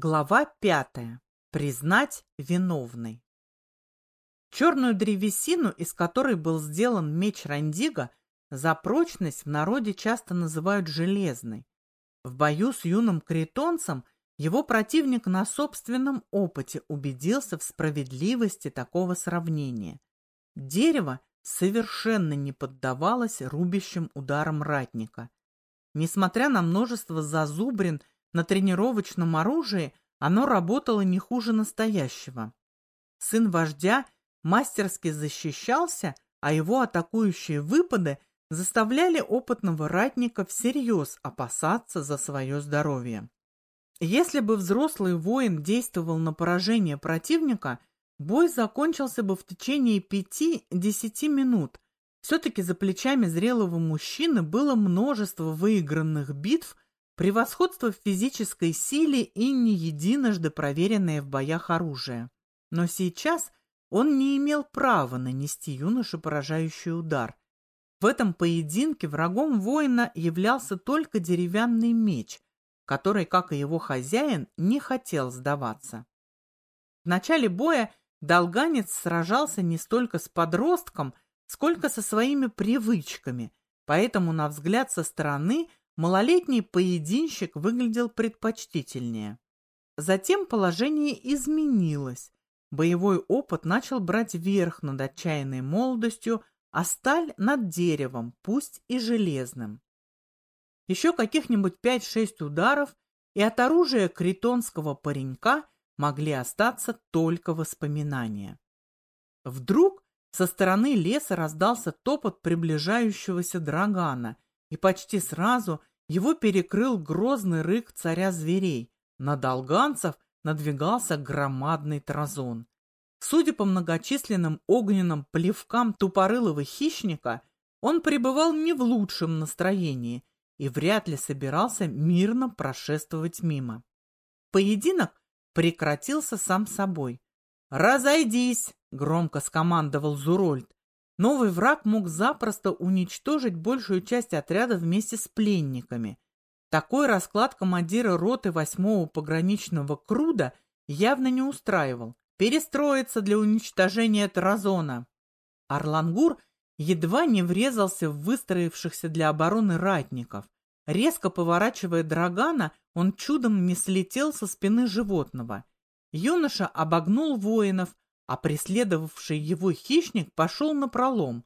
Глава пятая. Признать виновной. Черную древесину, из которой был сделан меч Рандига, за прочность в народе часто называют железной. В бою с юным критонцем его противник на собственном опыте убедился в справедливости такого сравнения. Дерево совершенно не поддавалось рубящим ударам ратника. Несмотря на множество зазубрин на тренировочном оружии оно работало не хуже настоящего. Сын вождя мастерски защищался, а его атакующие выпады заставляли опытного ратника всерьез опасаться за свое здоровье. Если бы взрослый воин действовал на поражение противника, бой закончился бы в течение пяти-десяти минут. Все-таки за плечами зрелого мужчины было множество выигранных битв – Превосходство в физической силе и не единожды проверенное в боях оружие. Но сейчас он не имел права нанести юноше поражающий удар. В этом поединке врагом воина являлся только деревянный меч, который, как и его хозяин, не хотел сдаваться. В начале боя долганец сражался не столько с подростком, сколько со своими привычками, поэтому, на взгляд со стороны, малолетний поединщик выглядел предпочтительнее. Затем положение изменилось. Боевой опыт начал брать верх над отчаянной молодостью, а сталь над деревом, пусть и железным. Еще каких-нибудь пять-шесть ударов, и от оружия критонского паренька могли остаться только воспоминания. Вдруг со стороны леса раздался топот приближающегося драгана, и почти сразу его перекрыл грозный рык царя зверей. На долганцев надвигался громадный тразон. Судя по многочисленным огненным плевкам тупорылого хищника, он пребывал не в лучшем настроении и вряд ли собирался мирно прошествовать мимо. Поединок прекратился сам собой. «Разойдись!» — громко скомандовал Зурольд. Новый враг мог запросто уничтожить большую часть отряда вместе с пленниками. Такой расклад командира роты восьмого пограничного Круда явно не устраивал. Перестроиться для уничтожения Таразона. Орлангур едва не врезался в выстроившихся для обороны ратников. Резко поворачивая драгана, он чудом не слетел со спины животного. Юноша обогнул воинов, а преследовавший его хищник пошел на пролом.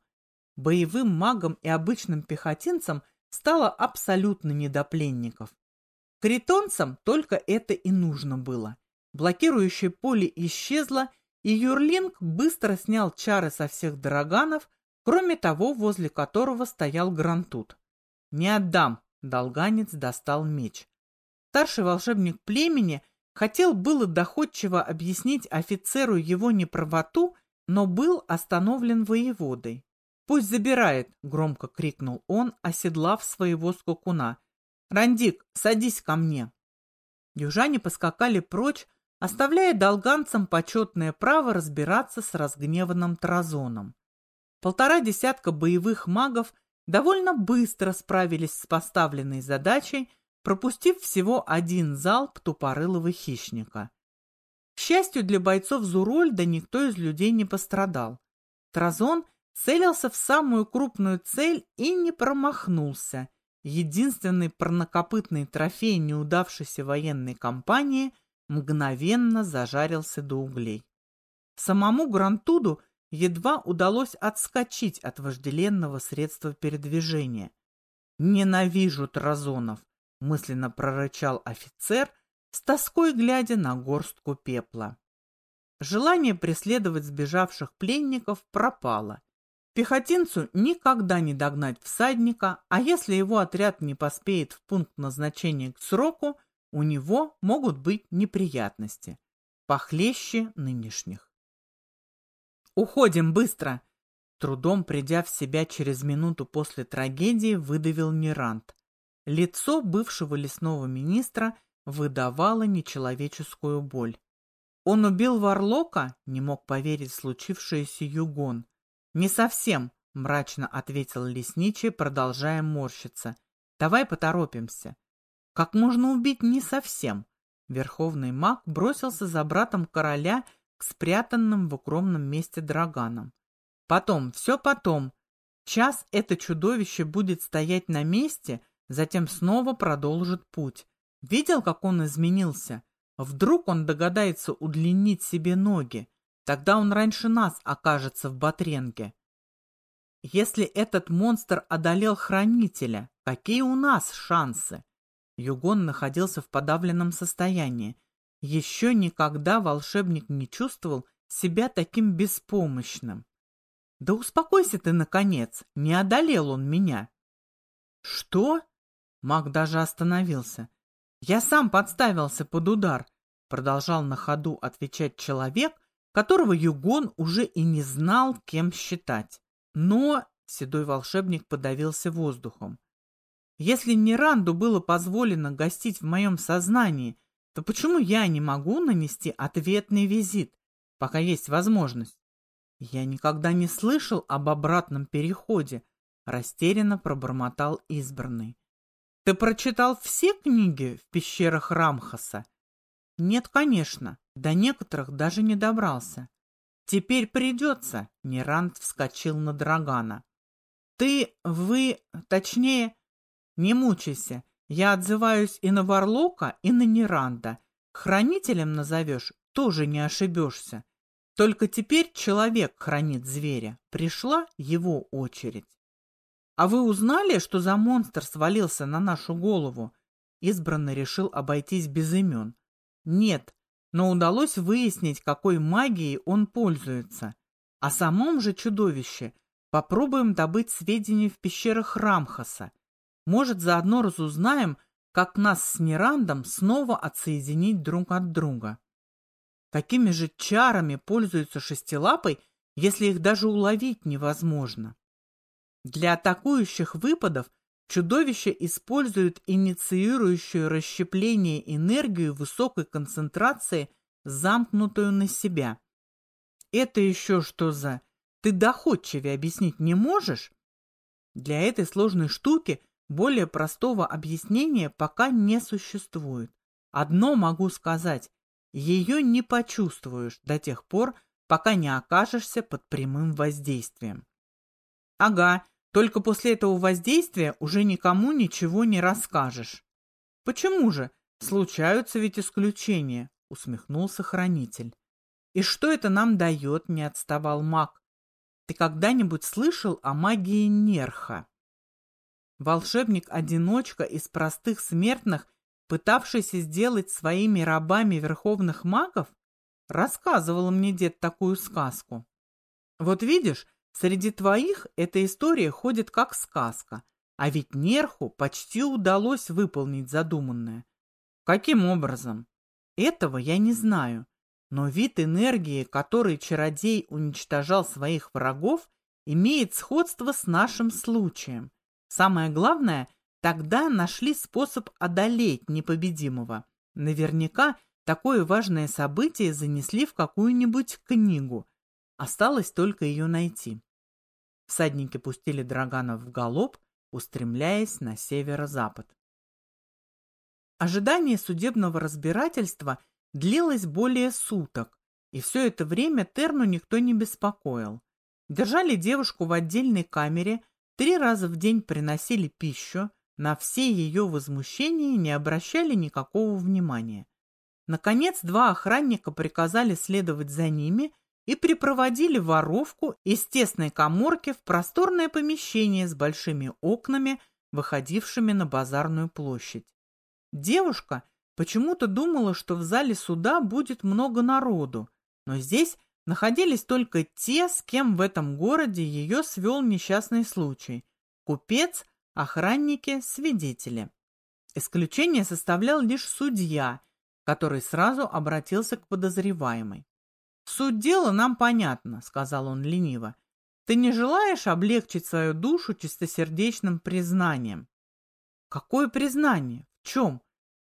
Боевым магам и обычным пехотинцам стало абсолютно не до пленников. Критонцам только это и нужно было. Блокирующее поле исчезло, и Юрлинг быстро снял чары со всех дороганов, кроме того, возле которого стоял Грантут. «Не отдам!» — долганец достал меч. Старший волшебник племени Хотел было доходчиво объяснить офицеру его неправоту, но был остановлен воеводой. «Пусть забирает!» — громко крикнул он, оседлав своего скакуна. «Рандик, садись ко мне!» Южане поскакали прочь, оставляя долганцам почетное право разбираться с разгневанным Тразоном. Полтора десятка боевых магов довольно быстро справились с поставленной задачей, пропустив всего один залп тупорылого хищника. К счастью для бойцов Зурольда, никто из людей не пострадал. Тразон целился в самую крупную цель и не промахнулся. Единственный парнокопытный трофей неудавшейся военной кампании мгновенно зажарился до углей. Самому Грантуду едва удалось отскочить от вожделенного средства передвижения. Ненавижу Тразонов мысленно прорычал офицер, с тоской глядя на горстку пепла. Желание преследовать сбежавших пленников пропало. Пехотинцу никогда не догнать всадника, а если его отряд не поспеет в пункт назначения к сроку, у него могут быть неприятности, похлеще нынешних. «Уходим быстро!» Трудом придя в себя через минуту после трагедии, выдавил Нерант. Лицо бывшего лесного министра выдавало нечеловеческую боль. Он убил Варлока, не мог поверить случившееся Югон. Не совсем, мрачно ответил лесничий, продолжая морщиться. Давай поторопимся. Как можно убить не совсем? Верховный маг бросился за братом короля к спрятанным в укромном месте драганам. Потом, все потом. Час это чудовище будет стоять на месте, затем снова продолжит путь. Видел, как он изменился? Вдруг он догадается удлинить себе ноги. Тогда он раньше нас окажется в Батренге. Если этот монстр одолел хранителя, какие у нас шансы? Югон находился в подавленном состоянии. Еще никогда волшебник не чувствовал себя таким беспомощным. Да успокойся ты, наконец, не одолел он меня. Что? Маг даже остановился. Я сам подставился под удар, продолжал на ходу отвечать человек, которого Югон уже и не знал, кем считать. Но седой волшебник подавился воздухом. Если Неранду было позволено гостить в моем сознании, то почему я не могу нанести ответный визит, пока есть возможность? Я никогда не слышал об обратном переходе, растерянно пробормотал избранный. Ты прочитал все книги в пещерах Рамхаса? Нет, конечно, до некоторых даже не добрался. Теперь придется, Неранд вскочил на Драгана. Ты, вы, точнее, не мучайся, я отзываюсь и на Варлока, и на Неранда. Хранителем назовешь, тоже не ошибешься. Только теперь человек хранит зверя. Пришла его очередь. А вы узнали, что за монстр свалился на нашу голову? Избранный решил обойтись без имен. Нет, но удалось выяснить, какой магией он пользуется. О самом же чудовище попробуем добыть сведения в пещерах Рамхаса. Может, заодно разузнаем, как нас с Нерандом снова отсоединить друг от друга. Какими же чарами пользуются шестилапой, если их даже уловить невозможно? Для атакующих выпадов чудовище использует инициирующую расщепление энергию высокой концентрации, замкнутую на себя. Это еще что за... Ты доходчивее объяснить не можешь? Для этой сложной штуки более простого объяснения пока не существует. Одно могу сказать, ее не почувствуешь до тех пор, пока не окажешься под прямым воздействием. Ага, только после этого воздействия уже никому ничего не расскажешь. Почему же? Случаются ведь исключения, усмехнулся хранитель. И что это нам дает, не отставал маг. Ты когда-нибудь слышал о магии Нерха? Волшебник-одиночка из простых смертных, пытавшийся сделать своими рабами верховных магов, рассказывал мне дед такую сказку. Вот видишь, среди твоих эта история ходит как сказка, а ведь Нерху почти удалось выполнить задуманное. Каким образом? Этого я не знаю, но вид энергии, который чародей уничтожал своих врагов, имеет сходство с нашим случаем – Самое главное, тогда нашли способ одолеть непобедимого. Наверняка такое важное событие занесли в какую-нибудь книгу. Осталось только ее найти. Всадники пустили Драганов в галоп, устремляясь на северо-запад. Ожидание судебного разбирательства длилось более суток, и все это время Терну никто не беспокоил. Держали девушку в отдельной камере, Три раза в день приносили пищу, на все ее возмущения не обращали никакого внимания. Наконец, два охранника приказали следовать за ними и припроводили воровку из тесной коморки в просторное помещение с большими окнами, выходившими на базарную площадь. Девушка почему-то думала, что в зале суда будет много народу, но здесь находились только те, с кем в этом городе ее свел несчастный случай – купец, охранники, свидетели. Исключение составлял лишь судья, который сразу обратился к подозреваемой. «Суть дела нам понятна», — сказал он лениво. «Ты не желаешь облегчить свою душу чистосердечным признанием?» «Какое признание? В чем?»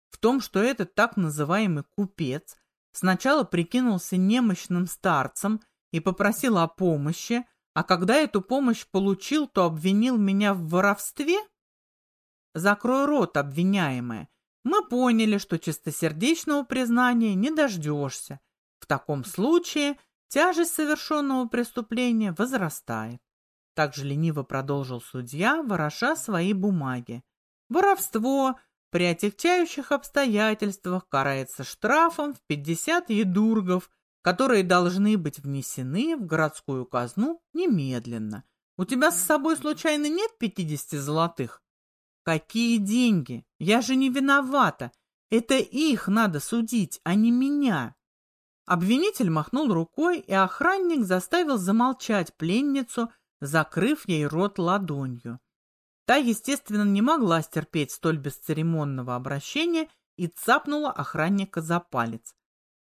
«В том, что этот так называемый купец Сначала прикинулся немощным старцем и попросил о помощи, а когда эту помощь получил, то обвинил меня в воровстве? Закрой рот, обвиняемая. Мы поняли, что чистосердечного признания не дождешься. В таком случае тяжесть совершенного преступления возрастает. Также лениво продолжил судья, вороша свои бумаги. Воровство при отягчающих обстоятельствах карается штрафом в 50 едургов, которые должны быть внесены в городскую казну немедленно. У тебя с собой случайно нет 50 золотых? Какие деньги? Я же не виновата. Это их надо судить, а не меня. Обвинитель махнул рукой, и охранник заставил замолчать пленницу, закрыв ей рот ладонью. Та, естественно, не могла стерпеть столь бесцеремонного обращения и цапнула охранника за палец.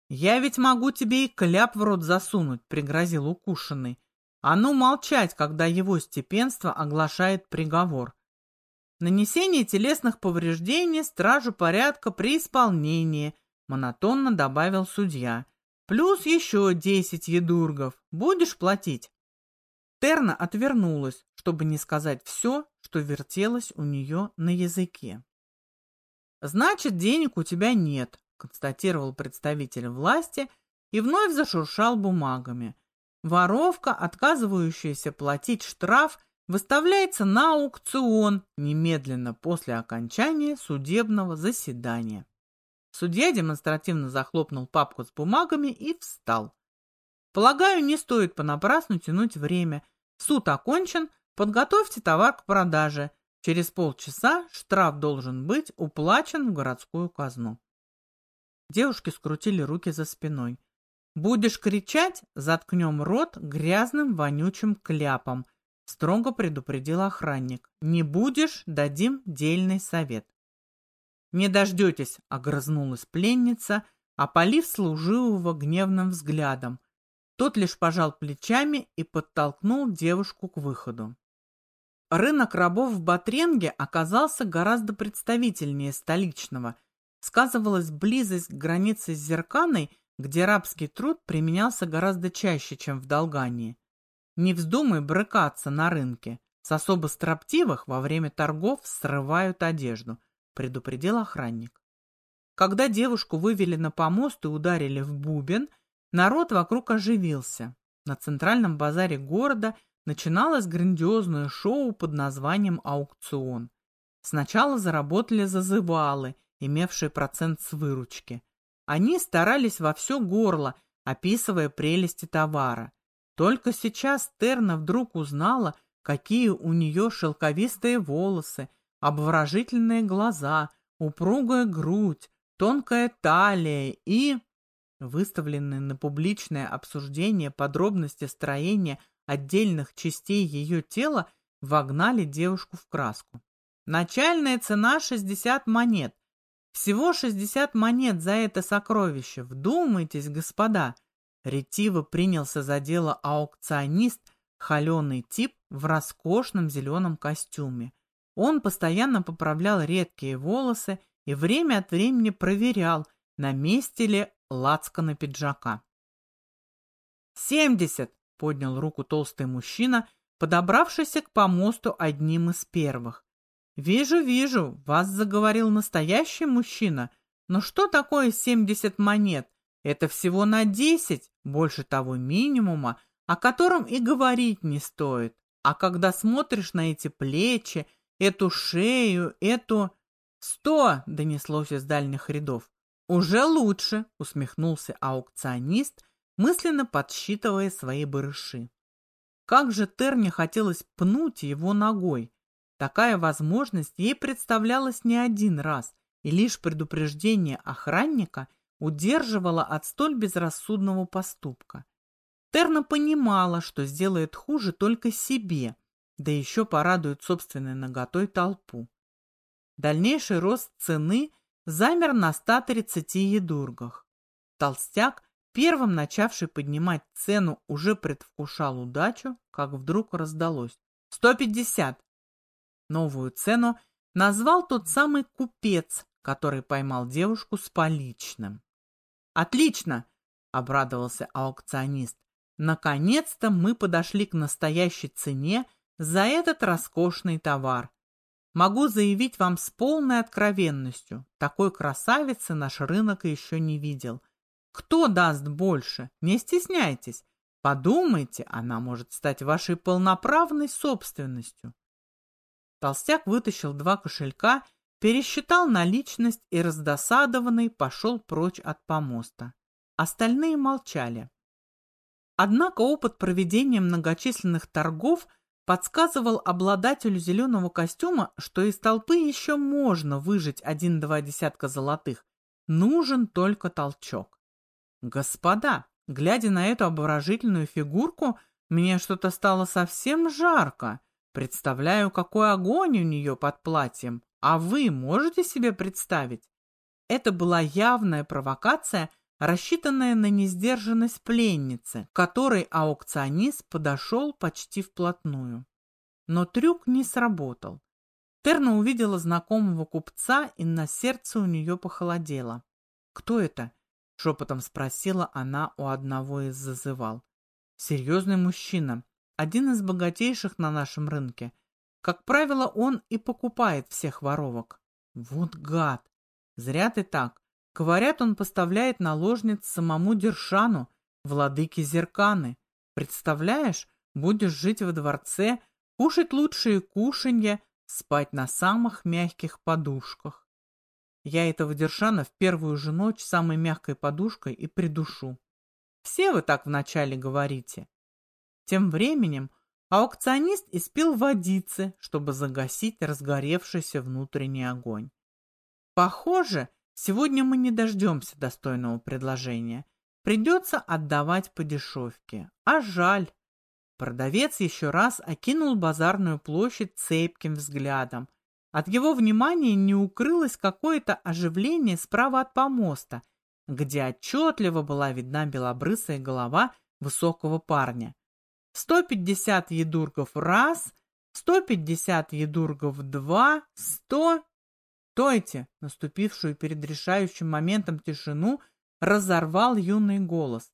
«Я ведь могу тебе и кляп в рот засунуть», — пригрозил укушенный. «А ну молчать, когда его степенство оглашает приговор. Нанесение телесных повреждений стражу порядка при исполнении», — монотонно добавил судья. «Плюс еще десять едургов. Будешь платить?» Терна отвернулась, чтобы не сказать все, что вертелось у нее на языке. «Значит, денег у тебя нет», — констатировал представитель власти и вновь зашуршал бумагами. Воровка, отказывающаяся платить штраф, выставляется на аукцион немедленно после окончания судебного заседания. Судья демонстративно захлопнул папку с бумагами и встал. Полагаю, не стоит понапрасну тянуть время. Суд окончен, подготовьте товар к продаже. Через полчаса штраф должен быть уплачен в городскую казну. Девушки скрутили руки за спиной. «Будешь кричать, заткнем рот грязным вонючим кляпом», строго предупредил охранник. «Не будешь, дадим дельный совет». «Не дождетесь», — огрызнулась пленница, опалив служивого гневным взглядом. Тот лишь пожал плечами и подтолкнул девушку к выходу. Рынок рабов в Батренге оказался гораздо представительнее столичного. Сказывалась близость к границе с Зерканой, где рабский труд применялся гораздо чаще, чем в Долгании. Не вздумай брыкаться на рынке. С особо строптивых во время торгов срывают одежду, предупредил охранник. Когда девушку вывели на помост и ударили в бубен, Народ вокруг оживился. На центральном базаре города начиналось грандиозное шоу под названием «Аукцион». Сначала заработали зазывалы, имевшие процент с выручки. Они старались во все горло, описывая прелести товара. Только сейчас Терна вдруг узнала, какие у нее шелковистые волосы, обворожительные глаза, упругая грудь, тонкая талия и... Выставленные на публичное обсуждение подробности строения отдельных частей ее тела вогнали девушку в краску. Начальная цена 60 монет. Всего 60 монет за это сокровище. Вдумайтесь, господа. Ретиво принялся за дело аукционист, холеный тип в роскошном зеленом костюме. Он постоянно поправлял редкие волосы и время от времени проверял, на месте ли лацкана пиджака. «Семьдесят!» — поднял руку толстый мужчина, подобравшийся к помосту одним из первых. «Вижу, вижу, вас заговорил настоящий мужчина. Но что такое семьдесят монет? Это всего на десять, больше того минимума, о котором и говорить не стоит. А когда смотришь на эти плечи, эту шею, эту... «Сто!» — донеслось из дальних рядов. «Уже лучше», — усмехнулся аукционист, мысленно подсчитывая свои барыши. Как же Терне хотелось пнуть его ногой. Такая возможность ей представлялась не один раз, и лишь предупреждение охранника удерживало от столь безрассудного поступка. Терна понимала, что сделает хуже только себе, да еще порадует собственной наготой толпу. Дальнейший рост цены замер на 130 едургах. Толстяк, первым начавший поднимать цену, уже предвкушал удачу, как вдруг раздалось. 150. Новую цену назвал тот самый купец, который поймал девушку с поличным. «Отлично!» — обрадовался аукционист. «Наконец-то мы подошли к настоящей цене за этот роскошный товар. Могу заявить вам с полной откровенностью, такой красавицы наш рынок еще не видел. Кто даст больше? Не стесняйтесь. Подумайте, она может стать вашей полноправной собственностью. Толстяк вытащил два кошелька, пересчитал наличность и раздосадованный пошел прочь от помоста. Остальные молчали. Однако опыт проведения многочисленных торгов подсказывал обладателю зеленого костюма, что из толпы еще можно выжить один-два десятка золотых. Нужен только толчок. Господа, глядя на эту обворожительную фигурку, мне что-то стало совсем жарко. Представляю, какой огонь у нее под платьем. А вы можете себе представить? Это была явная провокация, рассчитанная на несдержанность пленницы, к которой аукционист подошел почти вплотную. Но трюк не сработал. Терна увидела знакомого купца, и на сердце у нее похолодело. «Кто это?» — шепотом спросила она у одного из зазывал. «Серьезный мужчина, один из богатейших на нашем рынке. Как правило, он и покупает всех воровок. Вот гад! Зря ты так. Говорят, он поставляет наложниц самому Дершану, владыке Зерканы. Представляешь, будешь жить во дворце, кушать лучшие кушанья, спать на самых мягких подушках. Я этого Дершана в первую же ночь самой мягкой подушкой и придушу. Все вы так вначале говорите. Тем временем аукционист испил водицы, чтобы загасить разгоревшийся внутренний огонь. Похоже, Сегодня мы не дождемся достойного предложения. Придется отдавать по дешевке. А жаль. Продавец еще раз окинул базарную площадь цепким взглядом. От его внимания не укрылось какое-то оживление справа от помоста, где отчетливо была видна белобрысая голова высокого парня. Сто пятьдесят едургов раз, сто пятьдесят едургов два, сто... «Стойте!» Наступившую перед решающим моментом тишину разорвал юный голос.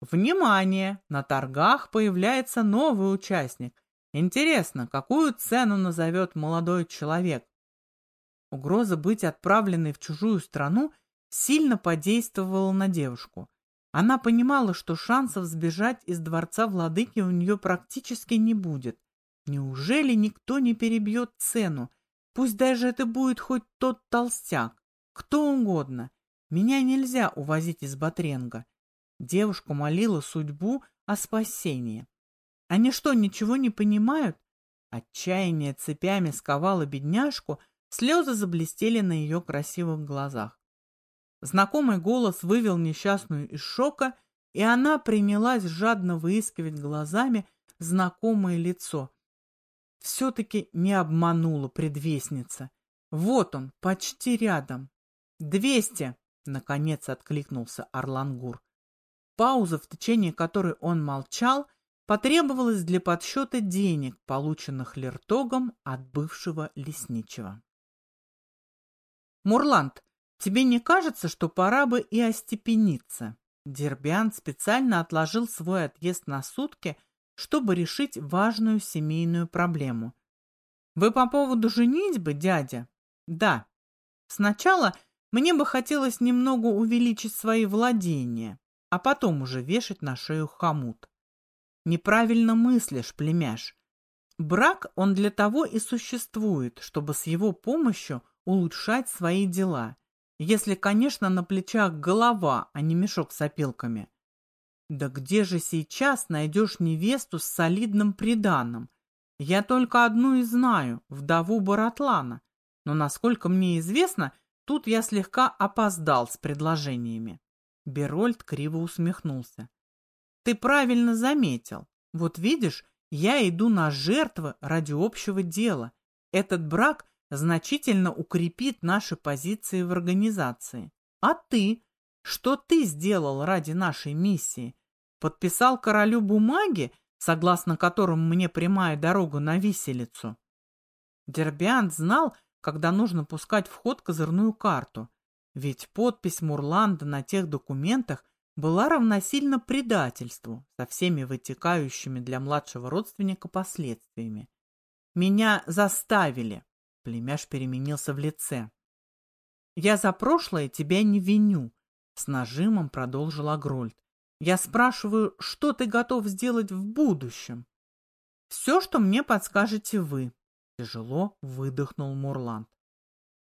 «Внимание! На торгах появляется новый участник. Интересно, какую цену назовет молодой человек?» Угроза быть отправленной в чужую страну сильно подействовала на девушку. Она понимала, что шансов сбежать из дворца владыки у нее практически не будет. Неужели никто не перебьет цену? Пусть даже это будет хоть тот толстяк, кто угодно. Меня нельзя увозить из Батренга. Девушка молила судьбу о спасении. Они что, ничего не понимают? Отчаяние цепями сковало бедняжку, слезы заблестели на ее красивых глазах. Знакомый голос вывел несчастную из шока, и она принялась жадно выискивать глазами знакомое лицо, все-таки не обманула предвестница. Вот он, почти рядом. «Двести!» — наконец откликнулся Орлангур. Пауза, в течение которой он молчал, потребовалась для подсчета денег, полученных Лертогом от бывшего лесничего. «Мурланд, тебе не кажется, что пора бы и остепениться?» Дербиан специально отложил свой отъезд на сутки, чтобы решить важную семейную проблему. «Вы по поводу женитьбы, дядя?» «Да. Сначала мне бы хотелось немного увеличить свои владения, а потом уже вешать на шею хомут. Неправильно мыслишь, племяш. Брак, он для того и существует, чтобы с его помощью улучшать свои дела. Если, конечно, на плечах голова, а не мешок с опилками. Да где же сейчас найдешь невесту с солидным приданым? Я только одну и знаю, вдову Баратлана. Но, насколько мне известно, тут я слегка опоздал с предложениями. Берольд криво усмехнулся. Ты правильно заметил. Вот видишь, я иду на жертвы ради общего дела. Этот брак значительно укрепит наши позиции в организации. А ты? Что ты сделал ради нашей миссии? Подписал королю бумаги, согласно которым мне прямая дорога на виселицу. Дербиан знал, когда нужно пускать в ход козырную карту, ведь подпись Мурланда на тех документах была равносильна предательству со всеми вытекающими для младшего родственника последствиями. Меня заставили. Племяш переменился в лице. «Я за прошлое тебя не виню», — с нажимом продолжил Агрольд. «Я спрашиваю, что ты готов сделать в будущем?» «Все, что мне подскажете вы», — тяжело выдохнул Мурланд.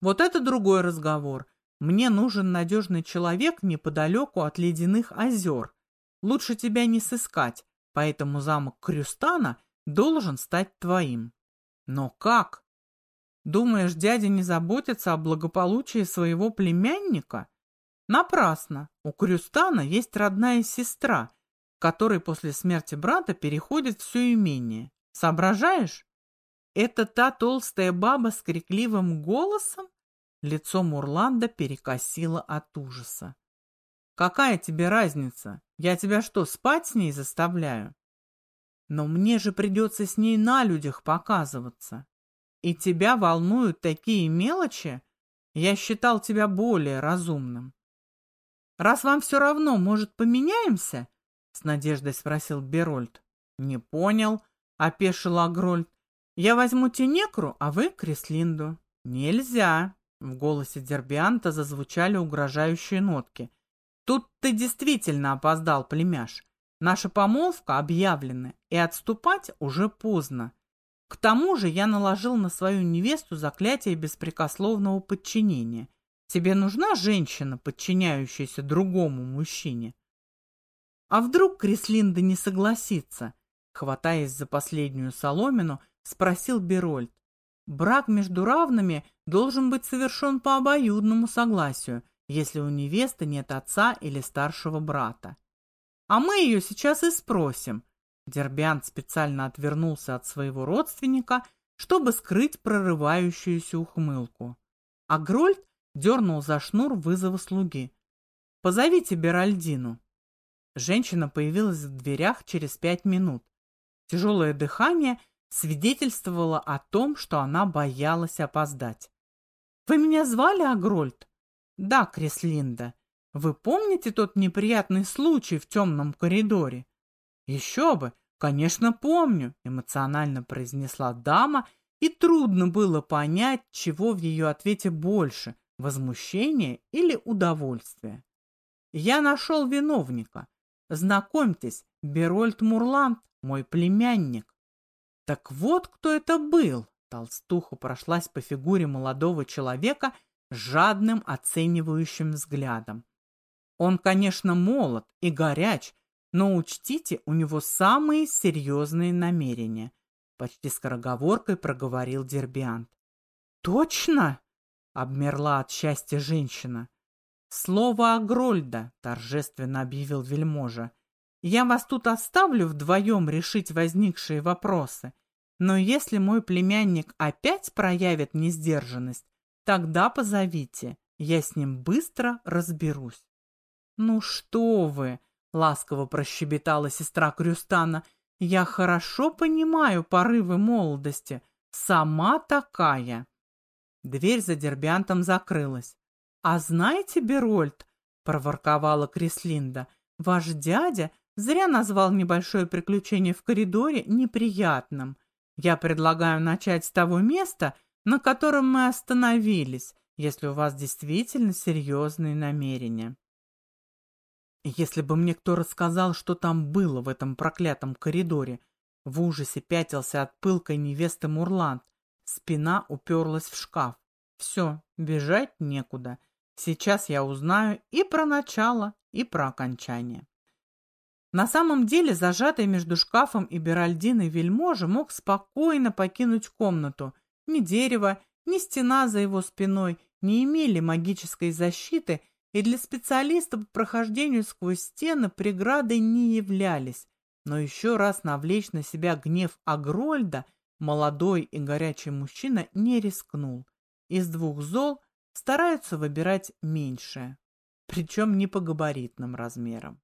«Вот это другой разговор. Мне нужен надежный человек неподалеку от ледяных озер. Лучше тебя не сыскать, поэтому замок Крюстана должен стать твоим. Но как? Думаешь, дядя не заботится о благополучии своего племянника? Напрасно. У Крюстана есть родная сестра, которой после смерти брата переходит все имение. Соображаешь? Это та толстая баба с крикливым голосом? Лицо Мурланда перекосило от ужаса. «Какая тебе разница? Я тебя что, спать с ней заставляю?» «Но мне же придется с ней на людях показываться. И тебя волнуют такие мелочи? Я считал тебя более разумным». «Раз вам все равно, может, поменяемся?» — с надеждой спросил Берольд. «Не понял», — опешил Агрольд. «Я возьму Тенекру, а вы Креслинду». «Нельзя», в голосе Дербианта зазвучали угрожающие нотки. «Тут ты действительно опоздал, племяш. Наша помолвка объявлена, и отступать уже поздно. К тому же я наложил на свою невесту заклятие беспрекословного подчинения. Тебе нужна женщина, подчиняющаяся другому мужчине?» «А вдруг Крислинда не согласится?» Хватаясь за последнюю соломину, спросил Берольд. Брак между равными должен быть совершен по обоюдному согласию, если у невесты нет отца или старшего брата. А мы ее сейчас и спросим. Дербян специально отвернулся от своего родственника, чтобы скрыть прорывающуюся ухмылку. А Грольд дернул за шнур вызова слуги. «Позовите Беральдину». Женщина появилась в дверях через пять минут. Тяжелое дыхание – свидетельствовало о том, что она боялась опоздать. «Вы меня звали, Агрольд?» «Да, Креслинда. Вы помните тот неприятный случай в темном коридоре?» «Еще бы! Конечно, помню!» — эмоционально произнесла дама, и трудно было понять, чего в ее ответе больше — возмущение или удовольствие. «Я нашел виновника. Знакомьтесь, Берольд Мурланд, мой племянник. Так вот кто это был. Толстуха прошлась по фигуре молодого человека жадным оценивающим взглядом. Он, конечно, молод и горяч, но учтите, у него самые серьезные намерения. Почти скороговоркой проговорил Дербиант. Точно? Обмерла от счастья женщина. Слово Агрольда, торжественно объявил вельможа. Я вас тут оставлю вдвоем решить возникшие вопросы. Но если мой племянник опять проявит несдержанность, тогда позовите, я с ним быстро разберусь. Ну что вы, ласково прощебетала сестра Крюстана, я хорошо понимаю порывы молодости, сама такая. Дверь за дербянтом закрылась. А знаете, Берольд, проворковала Крислинда, ваш дядя Зря назвал небольшое приключение в коридоре неприятным. Я предлагаю начать с того места, на котором мы остановились, если у вас действительно серьезные намерения. Если бы мне кто рассказал, что там было в этом проклятом коридоре, в ужасе пятился от пылкой невесты Мурланд, спина уперлась в шкаф. Все, бежать некуда. Сейчас я узнаю и про начало, и про окончание. На самом деле, зажатый между шкафом и Беральдиной вельможа мог спокойно покинуть комнату. Ни дерево, ни стена за его спиной не имели магической защиты и для специалиста по прохождению сквозь стены преградой не являлись. Но еще раз навлечь на себя гнев Агрольда молодой и горячий мужчина не рискнул. Из двух зол стараются выбирать меньшее, причем не по габаритным размерам.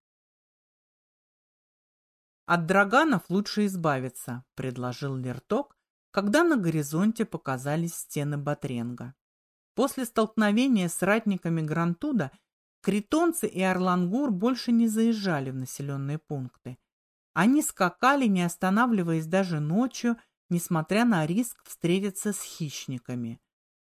От драганов лучше избавиться, предложил Лерток, когда на горизонте показались стены Батренга. После столкновения с ратниками Грантуда критонцы и Орлангур больше не заезжали в населенные пункты. Они скакали, не останавливаясь даже ночью, несмотря на риск встретиться с хищниками.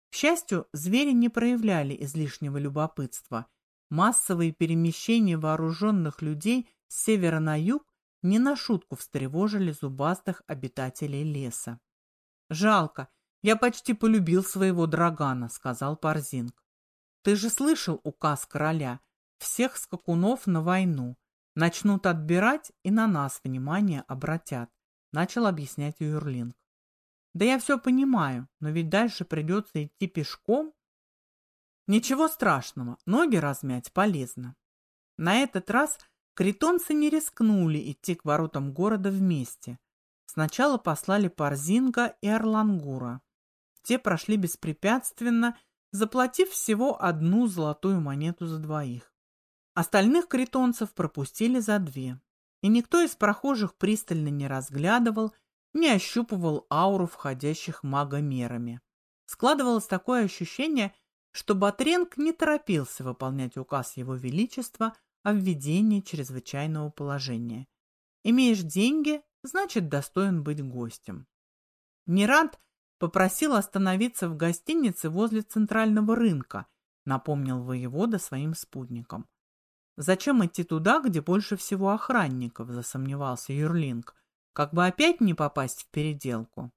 К счастью, звери не проявляли излишнего любопытства. Массовые перемещения вооруженных людей с севера на юг не на шутку встревожили зубастых обитателей леса. «Жалко, я почти полюбил своего драгана», — сказал Парзинг. «Ты же слышал указ короля? Всех скакунов на войну. Начнут отбирать и на нас внимание обратят», — начал объяснять Юрлинг. «Да я все понимаю, но ведь дальше придется идти пешком». «Ничего страшного, ноги размять полезно». На этот раз Критонцы не рискнули идти к воротам города вместе. Сначала послали Парзинга и Орлангура. Те прошли беспрепятственно, заплатив всего одну золотую монету за двоих. Остальных критонцев пропустили за две. И никто из прохожих пристально не разглядывал, не ощупывал ауру входящих магомерами. Складывалось такое ощущение, что Батренг не торопился выполнять указ Его Величества о введении чрезвычайного положения. Имеешь деньги, значит достоин быть гостем. Неранд попросил остановиться в гостинице возле центрального рынка, напомнил воевода своим спутникам. Зачем идти туда, где больше всего охранников, засомневался Юрлинг, как бы опять не попасть в переделку.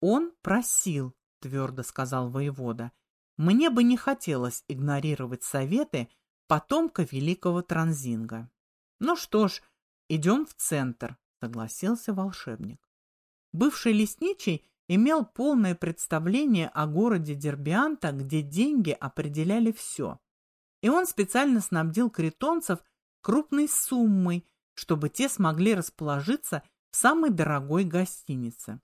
Он просил, твердо сказал воевода. Мне бы не хотелось игнорировать советы, потомка великого Транзинга. Ну что ж, идем в центр, согласился волшебник. Бывший лесничий имел полное представление о городе Дербианта, где деньги определяли все. И он специально снабдил критонцев крупной суммой, чтобы те смогли расположиться в самой дорогой гостинице.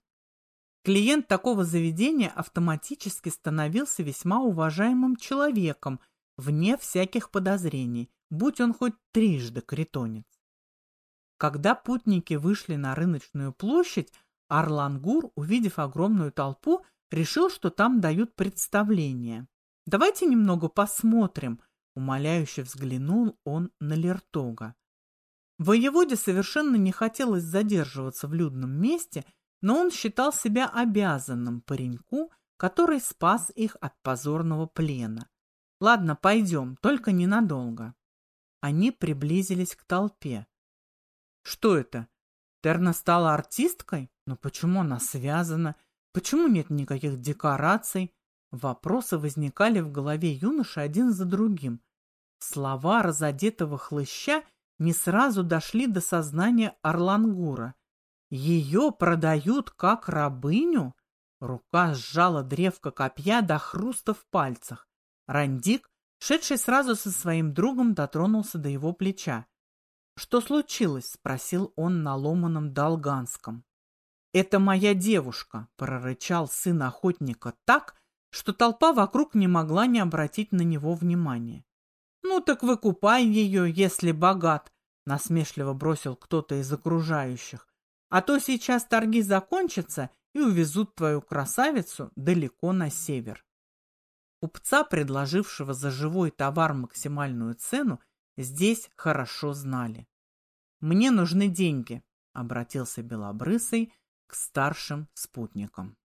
Клиент такого заведения автоматически становился весьма уважаемым человеком – вне всяких подозрений, будь он хоть трижды критонец. Когда путники вышли на рыночную площадь, Арлангур, увидев огромную толпу, решил, что там дают представление. «Давайте немного посмотрим», — умоляюще взглянул он на Лертога. Воеводе совершенно не хотелось задерживаться в людном месте, но он считал себя обязанным пареньку, который спас их от позорного плена. Ладно, пойдем, только ненадолго. Они приблизились к толпе. Что это? Терна стала артисткой? Но почему она связана? Почему нет никаких декораций? Вопросы возникали в голове юноши один за другим. Слова разодетого хлыща не сразу дошли до сознания Орлангура. Ее продают как рабыню? Рука сжала древко копья до хруста в пальцах. Рандик, шедший сразу со своим другом, дотронулся до его плеча. «Что случилось?» — спросил он на ломаном долганском. «Это моя девушка», — прорычал сын охотника так, что толпа вокруг не могла не обратить на него внимания. «Ну так выкупай ее, если богат», — насмешливо бросил кто-то из окружающих. «А то сейчас торги закончатся и увезут твою красавицу далеко на север». Купца, предложившего за живой товар максимальную цену, здесь хорошо знали. «Мне нужны деньги», — обратился Белобрысый к старшим спутникам.